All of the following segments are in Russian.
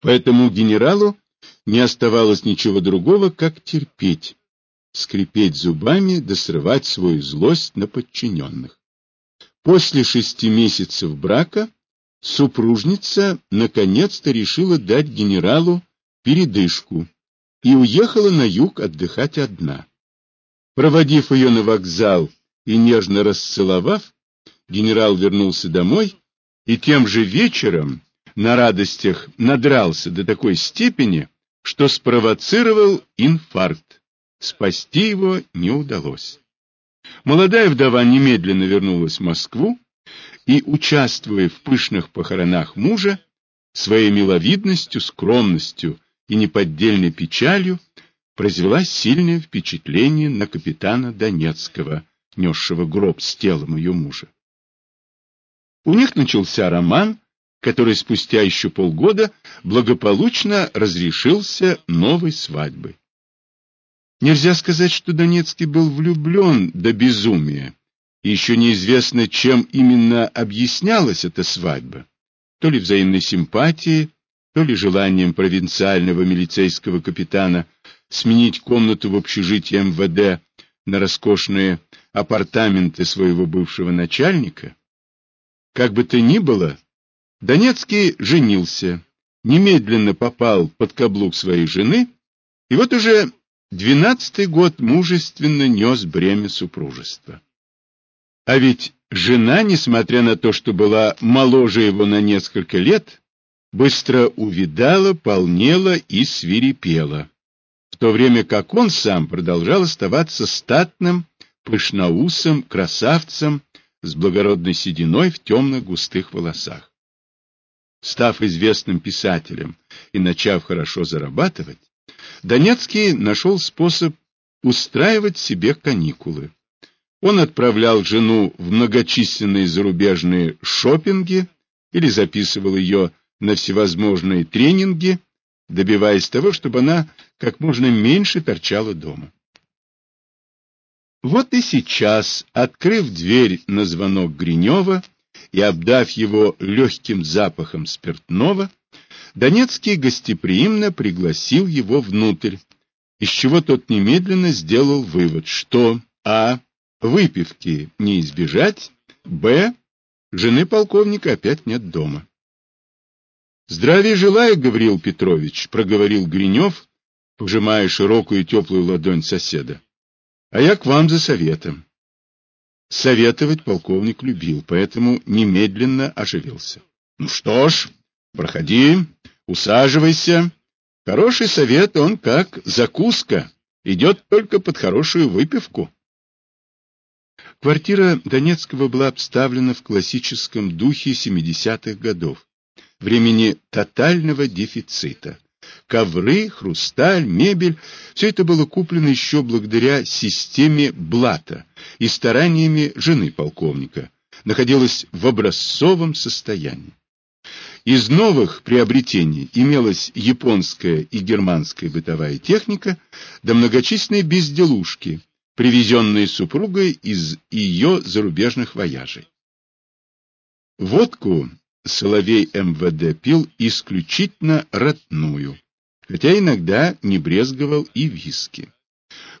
Поэтому генералу не оставалось ничего другого, как терпеть, скрипеть зубами да срывать свою злость на подчиненных. После шести месяцев брака супружница наконец-то решила дать генералу передышку и уехала на юг отдыхать одна. Проводив ее на вокзал и нежно расцеловав, генерал вернулся домой и тем же вечером на радостях надрался до такой степени, что спровоцировал инфаркт. Спасти его не удалось. Молодая вдова немедленно вернулась в Москву и, участвуя в пышных похоронах мужа, своей миловидностью, скромностью и неподдельной печалью произвела сильное впечатление на капитана Донецкого, несшего гроб с телом ее мужа. У них начался роман, который спустя еще полгода благополучно разрешился новой свадьбой. Нельзя сказать, что Донецкий был влюблен до безумия, и еще неизвестно, чем именно объяснялась эта свадьба. То ли взаимной симпатией, то ли желанием провинциального милицейского капитана сменить комнату в общежитии МВД на роскошные апартаменты своего бывшего начальника. Как бы то ни было, Донецкий женился, немедленно попал под каблук своей жены, и вот уже двенадцатый год мужественно нес бремя супружества. А ведь жена, несмотря на то, что была моложе его на несколько лет, быстро увидала, полнела и свирепела, в то время как он сам продолжал оставаться статным, пышноусым, красавцем с благородной сединой в темно-густых волосах. Став известным писателем и начав хорошо зарабатывать, Донецкий нашел способ устраивать себе каникулы. Он отправлял жену в многочисленные зарубежные шопинги или записывал ее на всевозможные тренинги, добиваясь того, чтобы она как можно меньше торчала дома. Вот и сейчас, открыв дверь на звонок Гринева и обдав его легким запахом спиртного, Донецкий гостеприимно пригласил его внутрь, из чего тот немедленно сделал вывод, что а. выпивки не избежать, б. жены полковника опять нет дома. Здравия желаю, Гавриил Петрович, проговорил Гринев, пожимая широкую теплую ладонь соседа. А я к вам за советом. Советовать полковник любил, поэтому немедленно оживился. Ну что ж, проходи, усаживайся. Хороший совет, он как закуска, идет только под хорошую выпивку. Квартира Донецкого была обставлена в классическом духе 70-х годов времени тотального дефицита. Ковры, хрусталь, мебель — все это было куплено еще благодаря системе Блата и стараниями жены полковника, находилось в образцовом состоянии. Из новых приобретений имелась японская и германская бытовая техника, да многочисленные безделушки, привезенные супругой из ее зарубежных вояжей. Водку Соловей МВД пил исключительно родную, хотя иногда не брезговал и виски.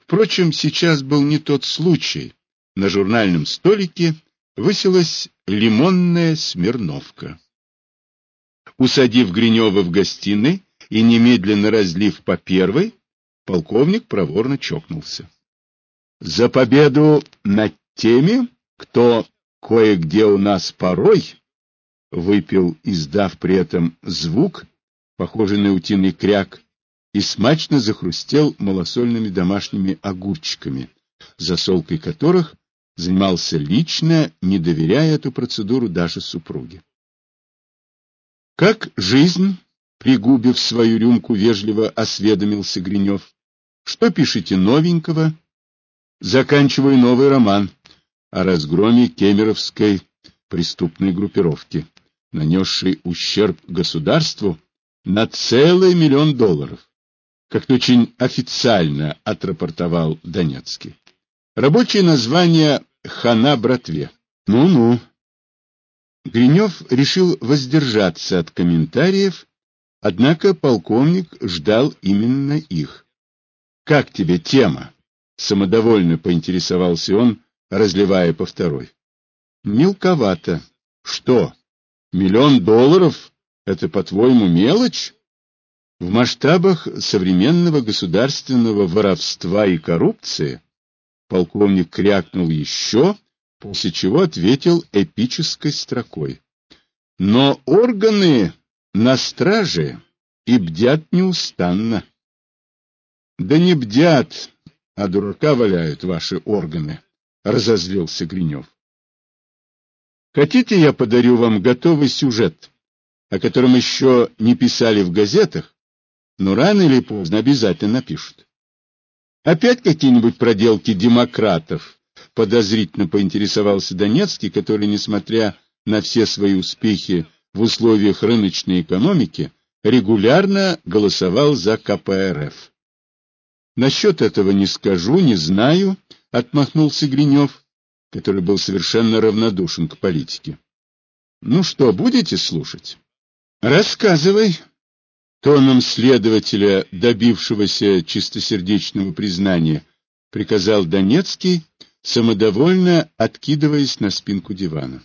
Впрочем, сейчас был не тот случай. На журнальном столике высилась лимонная смирновка. Усадив Гринева в гостиной и немедленно разлив по первой, полковник проворно чокнулся. За победу над теми, кто кое-где у нас порой выпил, издав при этом звук, похожий на утиный кряк, и смачно захрустел малосольными домашними огурчиками, засолкой которых занимался лично, не доверяя эту процедуру даже супруге. Как жизнь, пригубив свою рюмку, вежливо осведомился Гринев. Что пишете новенького? Заканчиваю новый роман о разгроме кемеровской преступной группировки нанесший ущерб государству на целый миллион долларов, как-то очень официально отрапортовал Донецкий. Рабочее название «Хана братве». Ну-ну. Гринев решил воздержаться от комментариев Однако полковник ждал именно их. «Как тебе тема?» — самодовольно поинтересовался он, разливая по второй. «Мелковато. Что, миллион долларов — это, по-твоему, мелочь?» В масштабах современного государственного воровства и коррупции полковник крякнул еще, после чего ответил эпической строкой. Но органы на страже и бдят неустанно. Да не бдят, а дурака валяют ваши органы, разозлился Гринев. Хотите, я подарю вам готовый сюжет, о котором еще не писали в газетах, но рано или поздно обязательно напишут. Опять какие-нибудь проделки демократов, подозрительно поинтересовался Донецкий, который, несмотря на все свои успехи в условиях рыночной экономики, регулярно голосовал за КПРФ. Насчет этого не скажу, не знаю, отмахнулся Гринев, который был совершенно равнодушен к политике. Ну что, будете слушать? Рассказывай. Тоном следователя, добившегося чистосердечного признания, приказал Донецкий, самодовольно откидываясь на спинку дивана.